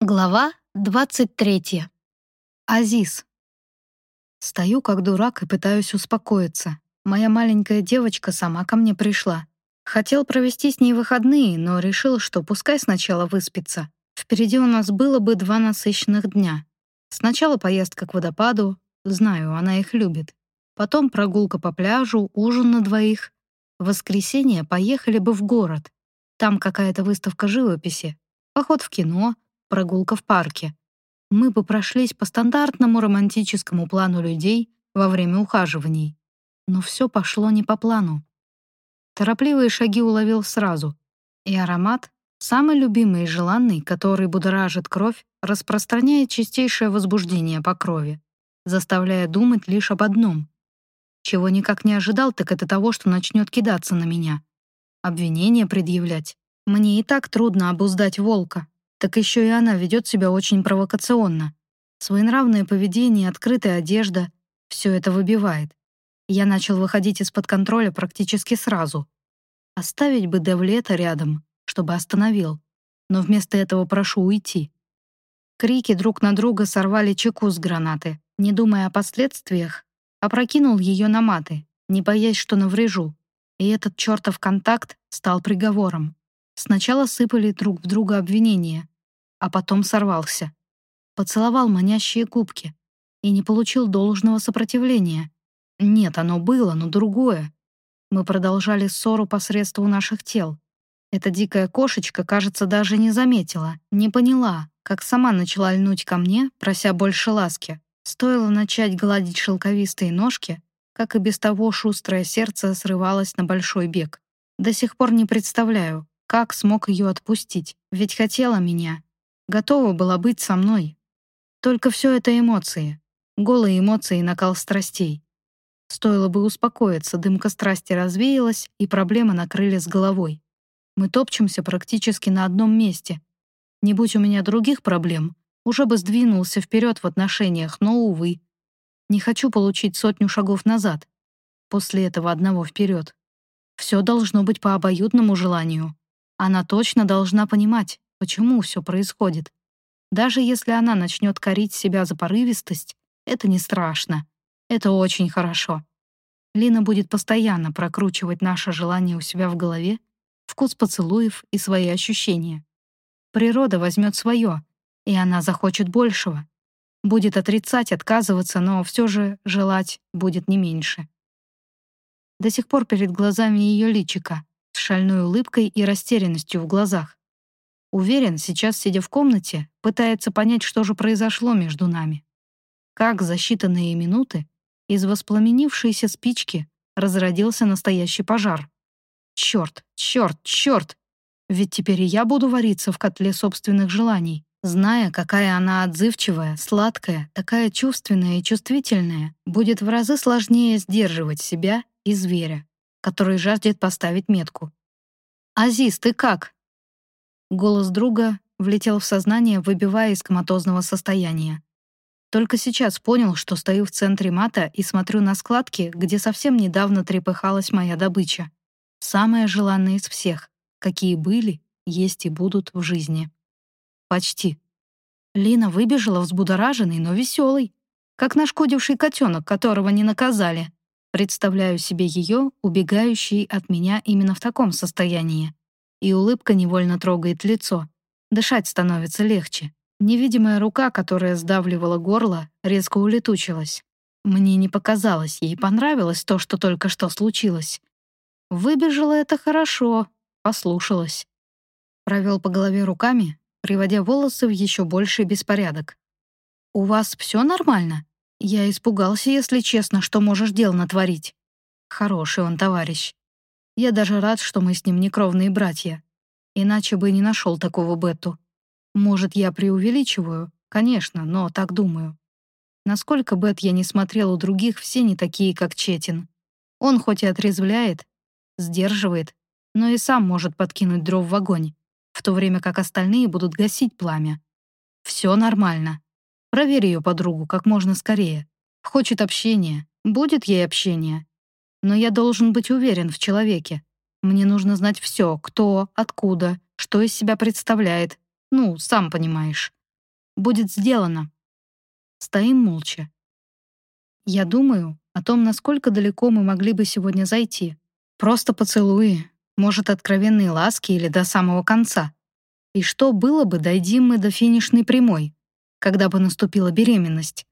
Глава 23. Азиз. Стою как дурак и пытаюсь успокоиться. Моя маленькая девочка сама ко мне пришла. Хотел провести с ней выходные, но решил, что пускай сначала выспится. Впереди у нас было бы два насыщенных дня. Сначала поездка к водопаду, знаю, она их любит. Потом прогулка по пляжу, ужин на двоих. В воскресенье поехали бы в город. Там какая-то выставка живописи, поход в кино — прогулка в парке. Мы бы прошлись по стандартному романтическому плану людей во время ухаживаний. Но все пошло не по плану. Торопливые шаги уловил сразу. И аромат, самый любимый и желанный, который будоражит кровь, распространяет чистейшее возбуждение по крови, заставляя думать лишь об одном. Чего никак не ожидал, так это того, что начнет кидаться на меня. Обвинения предъявлять. Мне и так трудно обуздать волка, так еще и она ведет себя очень провокационно. Своенравное поведение, открытая одежда — все это выбивает. Я начал выходить из-под контроля практически сразу. Оставить бы Девлета рядом, чтобы остановил, но вместо этого прошу уйти. Крики друг на друга сорвали чеку с гранаты. Не думая о последствиях, опрокинул ее на маты, не боясь, что наврежу. И этот чертов контакт стал приговором. Сначала сыпали друг в друга обвинения, а потом сорвался. Поцеловал манящие губки и не получил должного сопротивления. Нет, оно было, но другое. Мы продолжали ссору посредством наших тел. Эта дикая кошечка, кажется, даже не заметила, не поняла, как сама начала льнуть ко мне, прося больше ласки. Стоило начать гладить шелковистые ножки, как и без того шустрое сердце срывалось на большой бег. До сих пор не представляю, как смог ее отпустить? Ведь хотела меня. Готова была быть со мной. Только все это эмоции. Голые эмоции и накал страстей. Стоило бы успокоиться, дымка страсти развеялась, и проблемы накрыли с головой. Мы топчемся практически на одном месте. Не будь у меня других проблем, уже бы сдвинулся вперед в отношениях, но, увы. Не хочу получить сотню шагов назад. После этого одного вперед. Все должно быть по обоюдному желанию. Она точно должна понимать, почему все происходит. Даже если она начнет корить себя за порывистость, это не страшно. Это очень хорошо. Лина будет постоянно прокручивать наше желание у себя в голове, вкус поцелуев и свои ощущения. Природа возьмет свое, и она захочет большего. Будет отрицать, отказываться, но все же желать будет не меньше. До сих пор перед глазами ее личика, шальной улыбкой и растерянностью в глазах. Уверен, сейчас, сидя в комнате, пытается понять, что же произошло между нами. Как за считанные минуты из воспламенившейся спички разродился настоящий пожар. Черт, черт, черт! Ведь теперь и я буду вариться в котле собственных желаний, зная, какая она отзывчивая, сладкая, такая чувственная и чувствительная, будет в разы сложнее сдерживать себя и зверя который жаждет поставить метку. «Азиз, ты как?» Голос друга влетел в сознание, выбивая из коматозного состояния. Только сейчас понял, что стою в центре мата и смотрю на складки, где совсем недавно трепыхалась моя добыча. Самая желанная из всех, какие были, есть и будут в жизни. Почти. Лина выбежала взбудораженной, но веселой, как нашкодивший котенок, которого не наказали. Представляю себе ее, убегающей от меня именно в таком состоянии. И улыбка невольно трогает лицо. Дышать становится легче. Невидимая рука, которая сдавливала горло, резко улетучилась. Мне не показалось, ей понравилось то, что только что случилось. Выбежала это хорошо, послушалась. Провел по голове руками, приводя волосы в еще больший беспорядок. «У вас все нормально?» Я испугался, если честно, что можешь дел натворить. Хороший он товарищ. Я даже рад, что мы с ним не кровные братья. Иначе бы не нашел такого Бетту. Может, я преувеличиваю? Конечно, но так думаю. Насколько Бет я не смотрел у других, все не такие, как Четин. Он хоть и отрезвляет, сдерживает, но и сам может подкинуть дров в огонь, в то время как остальные будут гасить пламя. Все нормально. Проверь ее подругу как можно скорее. Хочет общения, будет ей общение. Но я должен быть уверен в человеке. Мне нужно знать все, кто, откуда, что из себя представляет. Ну, сам понимаешь. Будет сделано. Стоим молча. Я думаю о том, насколько далеко мы могли бы сегодня зайти. Просто поцелуи, может, откровенные ласки или до самого конца. И что было бы, дойди мы до финишной прямой, когда бы наступила беременность?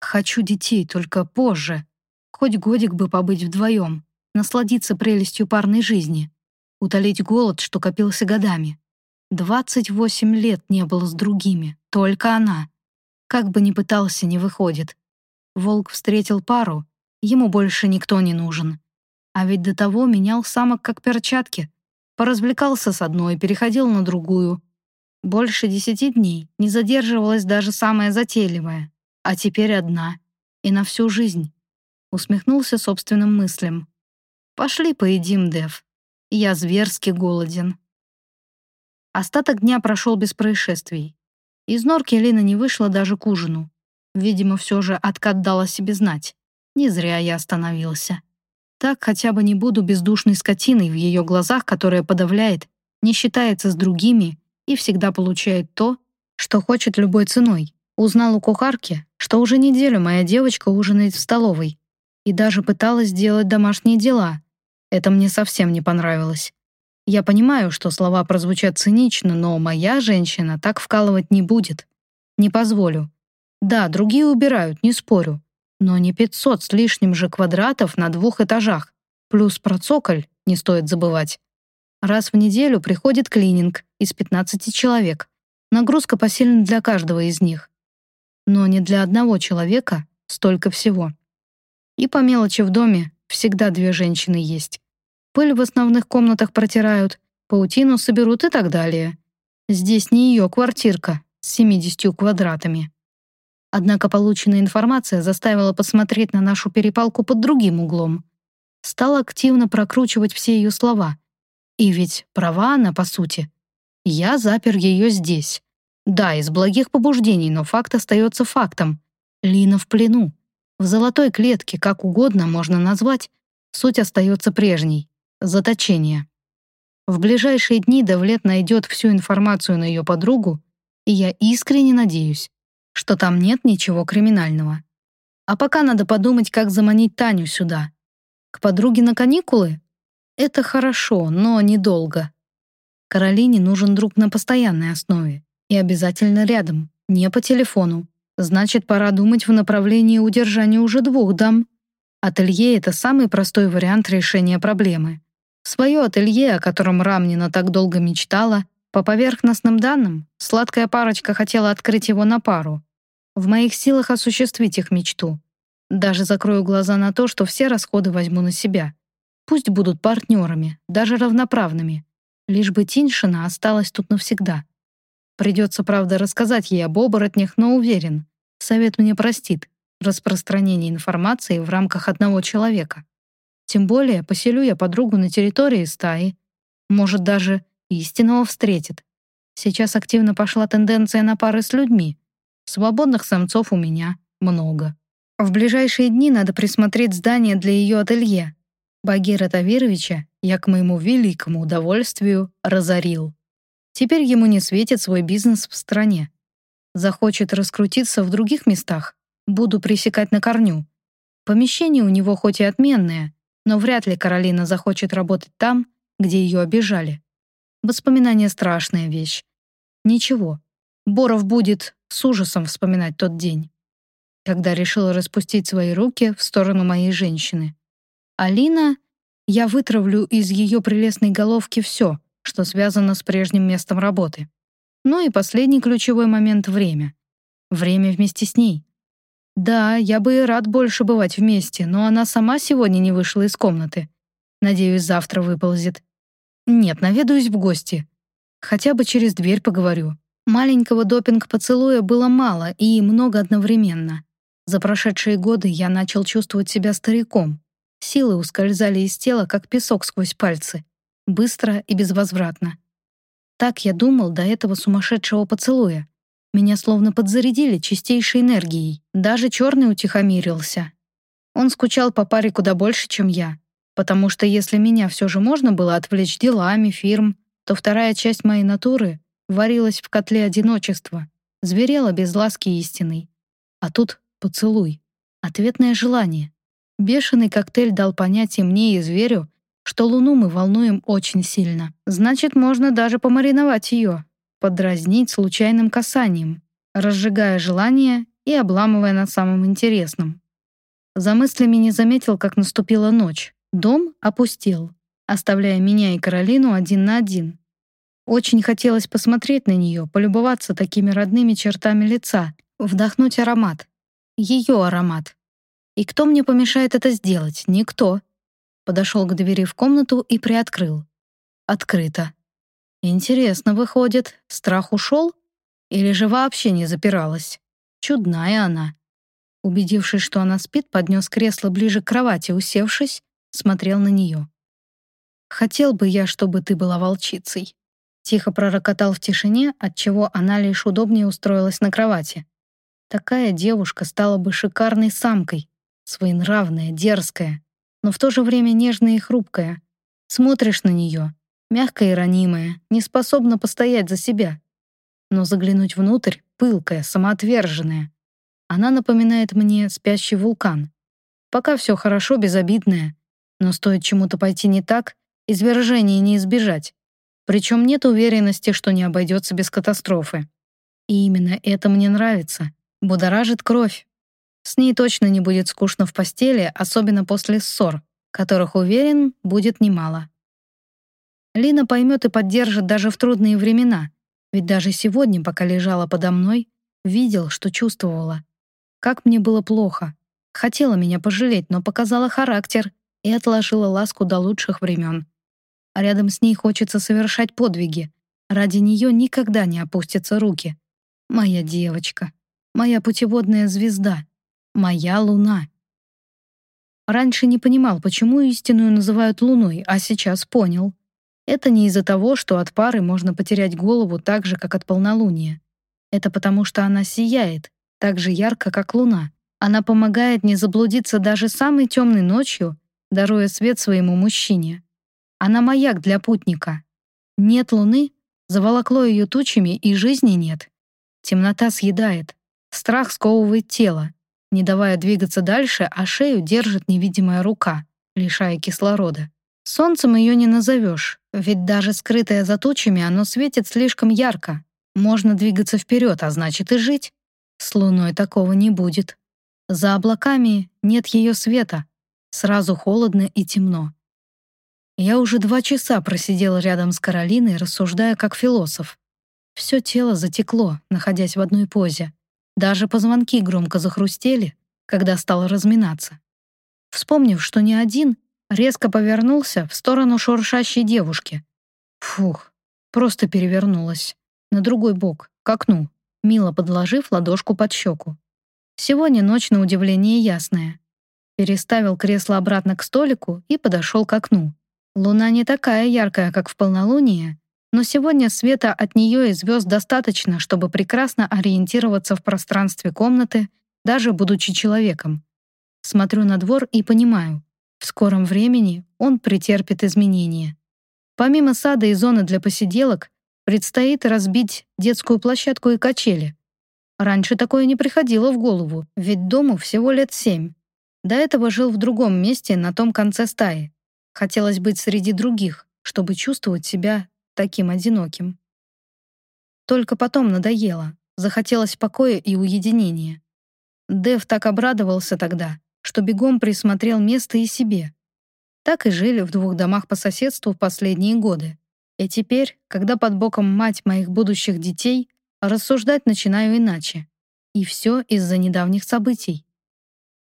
Хочу детей, только позже. Хоть годик бы побыть вдвоем, насладиться прелестью парной жизни, утолить голод, что копился годами. Двадцать восемь лет не было с другими, только она. Как бы ни пытался, не выходит. Волк встретил пару, ему больше никто не нужен. А ведь до того менял самок как перчатки. Поразвлекался с одной, переходил на другую. Больше десяти дней не задерживалась даже самая затейливая. А теперь одна. И на всю жизнь. Усмехнулся собственным мыслям. «Пошли поедим, Дев. Я зверски голоден». Остаток дня прошел без происшествий. Из норки Лина не вышла даже к ужину. Видимо, все же откат дала себе знать. Не зря я остановился. Так хотя бы не буду бездушной скотиной в ее глазах, которая подавляет, не считается с другими и всегда получает то, что хочет любой ценой. Узнал у кухарки, что уже неделю моя девочка ужинает в столовой и даже пыталась сделать домашние дела. Это мне совсем не понравилось. Я понимаю, что слова прозвучат цинично, но моя женщина так вкалывать не будет. Не позволю. Да, другие убирают, не спорю. Но не 500 с лишним же квадратов на двух этажах. Плюс про цоколь не стоит забывать. Раз в неделю приходит клининг из 15 человек. Нагрузка посильна для каждого из них. Но не для одного человека столько всего. И по мелочи в доме всегда две женщины есть. Пыль в основных комнатах протирают, паутину соберут и так далее. Здесь не ее квартирка с 70 квадратами. Однако полученная информация заставила посмотреть на нашу перепалку под другим углом. Стал активно прокручивать все ее слова. И ведь права она, по сути. Я запер ее здесь. Да, из благих побуждений, но факт остается фактом. Лина в плену. В золотой клетке, как угодно можно назвать, суть остается прежней заточение. В ближайшие дни Давлет найдет всю информацию на ее подругу, и я искренне надеюсь, что там нет ничего криминального. А пока надо подумать, как заманить Таню сюда. К подруге на каникулы? Это хорошо, но недолго. Каролине нужен друг на постоянной основе. И обязательно рядом, не по телефону. Значит, пора думать в направлении удержания уже двух дам. Ателье — это самый простой вариант решения проблемы. Свое ателье, о котором Рамнина так долго мечтала, по поверхностным данным, сладкая парочка хотела открыть его на пару. В моих силах осуществить их мечту. Даже закрою глаза на то, что все расходы возьму на себя. Пусть будут партнерами, даже равноправными. Лишь бы Тиньшина осталась тут навсегда. Придется, правда, рассказать ей об оборотнях, но уверен, совет мне простит распространение информации в рамках одного человека. Тем более поселю я подругу на территории стаи. Может, даже истинного встретит. Сейчас активно пошла тенденция на пары с людьми. Свободных самцов у меня много. В ближайшие дни надо присмотреть здание для ее ателье. Багира Тавировича я, к моему великому удовольствию, разорил. Теперь ему не светит свой бизнес в стране. Захочет раскрутиться в других местах, буду пресекать на корню. Помещение у него хоть и отменное, но вряд ли Каролина захочет работать там, где ее обижали. Воспоминание — страшная вещь. Ничего, Боров будет с ужасом вспоминать тот день, когда решила распустить свои руки в сторону моей женщины. Алина, я вытравлю из ее прелестной головки все, что связано с прежним местом работы. Ну и последний ключевой момент — время. Время вместе с ней. Да, я бы и рад больше бывать вместе, но она сама сегодня не вышла из комнаты. Надеюсь, завтра выползет. Нет, наведаюсь в гости. Хотя бы через дверь поговорю. Маленького допинг-поцелуя было мало и много одновременно. За прошедшие годы я начал чувствовать себя стариком. Силы ускользали из тела, как песок сквозь пальцы. Быстро и безвозвратно. Так я думал до этого сумасшедшего поцелуя. Меня словно подзарядили чистейшей энергией. Даже черный утихомирился. Он скучал по паре куда больше, чем я. Потому что если меня все же можно было отвлечь делами, фирм, то вторая часть моей натуры варилась в котле одиночества. Зверела без ласки истинной. А тут поцелуй. Ответное желание. Бешеный коктейль дал понять и мне, и зверю, что луну мы волнуем очень сильно. Значит, можно даже помариновать ее, подразнить случайным касанием, разжигая желание и обламывая на самом интересном. За мыслями не заметил, как наступила ночь. Дом опустел, оставляя меня и Каролину один на один. Очень хотелось посмотреть на нее, полюбоваться такими родными чертами лица, вдохнуть аромат. Ее аромат. И кто мне помешает это сделать? Никто. Подошел к двери в комнату и приоткрыл. Открыто. Интересно, выходит, страх ушел? Или же вообще не запиралась? Чудная она. Убедившись, что она спит, поднес кресло ближе к кровати, усевшись, смотрел на нее. «Хотел бы я, чтобы ты была волчицей», Тихо пророкотал в тишине, отчего она лишь удобнее устроилась на кровати. Такая девушка стала бы шикарной самкой, своенравная, дерзкая, но в то же время нежная и хрупкая. Смотришь на нее, мягкая и ранимая, не способна постоять за себя. Но заглянуть внутрь, пылкая, самоотверженная. Она напоминает мне спящий вулкан. Пока все хорошо, безобидное, но стоит чему-то пойти не так, извержения не избежать. Причем нет уверенности, что не обойдется без катастрофы. И именно это мне нравится. Будоражит кровь. С ней точно не будет скучно в постели, особенно после ссор, которых, уверен, будет немало. Лина поймет и поддержит даже в трудные времена, ведь даже сегодня, пока лежала подо мной, видел, что чувствовала. Как мне было плохо. Хотела меня пожалеть, но показала характер и отложила ласку до лучших времен а рядом с ней хочется совершать подвиги. Ради нее никогда не опустятся руки. Моя девочка, моя путеводная звезда, моя луна. Раньше не понимал, почему истинную называют луной, а сейчас понял. Это не из-за того, что от пары можно потерять голову так же, как от полнолуния. Это потому, что она сияет, так же ярко, как луна. Она помогает не заблудиться даже самой темной ночью, даруя свет своему мужчине. Она маяк для путника. Нет луны, заволокло ее тучами, и жизни нет. Темнота съедает. Страх сковывает тело, не давая двигаться дальше, а шею держит невидимая рука, лишая кислорода. Солнцем ее не назовешь, ведь даже скрытое за тучами оно светит слишком ярко. Можно двигаться вперед, а значит и жить. С луной такого не будет. За облаками нет ее света. Сразу холодно и темно. Я уже два часа просидела рядом с Каролиной, рассуждая как философ. Все тело затекло, находясь в одной позе. Даже позвонки громко захрустели, когда стала разминаться. Вспомнив, что не один, резко повернулся в сторону шуршащей девушки. Фух, просто перевернулась. На другой бок, к окну, мило подложив ладошку под щеку. Сегодня ночь на удивление ясная. Переставил кресло обратно к столику и подошел к окну. Луна не такая яркая, как в полнолуние, но сегодня света от нее и звезд достаточно, чтобы прекрасно ориентироваться в пространстве комнаты, даже будучи человеком. Смотрю на двор и понимаю, в скором времени он претерпит изменения. Помимо сада и зоны для посиделок, предстоит разбить детскую площадку и качели. Раньше такое не приходило в голову, ведь дому всего лет семь. До этого жил в другом месте на том конце стаи. Хотелось быть среди других, чтобы чувствовать себя таким одиноким. Только потом надоело, захотелось покоя и уединения. Дэв так обрадовался тогда, что бегом присмотрел место и себе. Так и жили в двух домах по соседству в последние годы. И теперь, когда под боком мать моих будущих детей, рассуждать начинаю иначе. И все из-за недавних событий.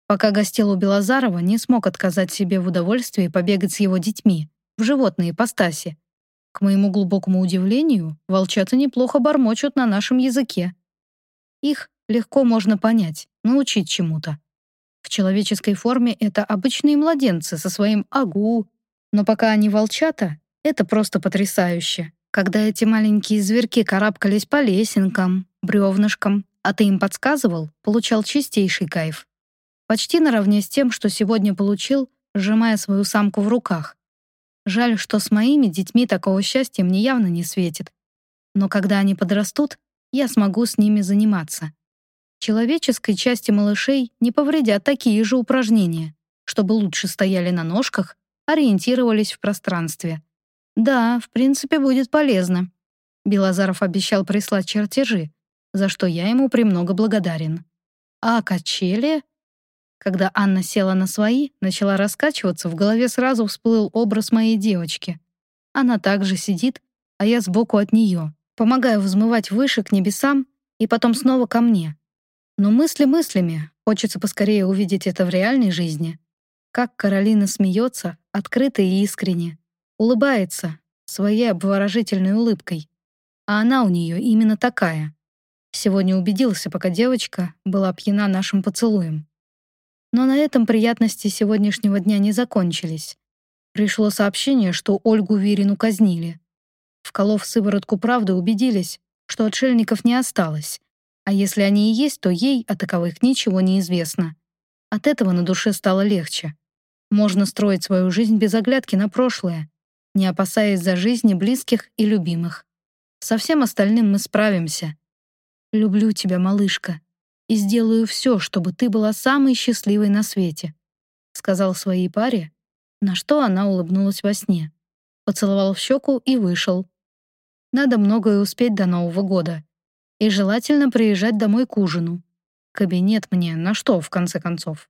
Пока гостил у Белозарова, не смог отказать себе в удовольствии побегать с его детьми в животной ипостаси. К моему глубокому удивлению, волчата неплохо бормочут на нашем языке. Их легко можно понять, научить чему-то. В человеческой форме это обычные младенцы со своим «агу», но пока они волчата, это просто потрясающе. Когда эти маленькие зверьки карабкались по лесенкам, бревнышкам, а ты им подсказывал, получал чистейший кайф. Почти наравне с тем, что сегодня получил, сжимая свою самку в руках. Жаль, что с моими детьми такого счастья мне явно не светит. Но когда они подрастут, я смогу с ними заниматься. Человеческой части малышей не повредят такие же упражнения, чтобы лучше стояли на ножках, ориентировались в пространстве. Да, в принципе, будет полезно. Белозаров обещал прислать чертежи, за что я ему премного благодарен. А качели? Когда Анна села на свои, начала раскачиваться, в голове сразу всплыл образ моей девочки. Она также сидит, а я сбоку от нее, помогаю взмывать выше к небесам и потом снова ко мне. Но мысли мыслями, хочется поскорее увидеть это в реальной жизни. Как Каролина смеется, открыто и искренне, улыбается своей обворожительной улыбкой. А она у нее именно такая. Сегодня убедился, пока девочка была пьяна нашим поцелуем. Но на этом приятности сегодняшнего дня не закончились. Пришло сообщение, что Ольгу Вирину казнили. Вколов сыворотку правды, убедились, что отшельников не осталось. А если они и есть, то ей о таковых ничего не известно. От этого на душе стало легче. Можно строить свою жизнь без оглядки на прошлое, не опасаясь за жизни близких и любимых. Со всем остальным мы справимся. Люблю тебя, малышка, и сделаю все, чтобы ты была самой счастливой на свете», — сказал своей паре, на что она улыбнулась во сне, поцеловал в щеку и вышел. Надо многое успеть до Нового года. И желательно приезжать домой к ужину. Кабинет мне на что, в конце концов?